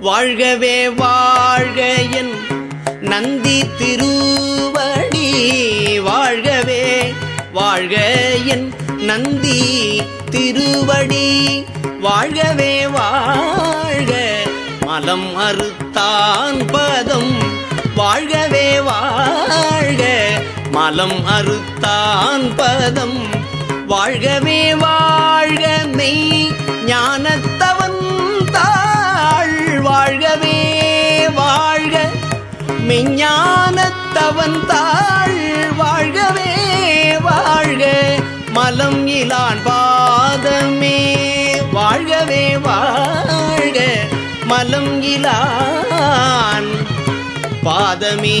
வாழ்கவே வாழ்க என் நந்தி திருவடி. வாழ்கவே வாழ்க என் நந்தி திருவடி. வாழ்கவே வாழ்க. மலம் அறுத்தான் பதம். வாழ்கவே வாழ்க. மலம் அறுத்தான் பதம். வாழ்கவே வாழ்க. மெய் ஞானத்தை மெஞ்ஞானத்தவன் தாழ் வாழ்கவே வாழ்க. மலம் இலான் பாதமே வாழ்கவே வாழ்க. மலம் இலான் பாதமே.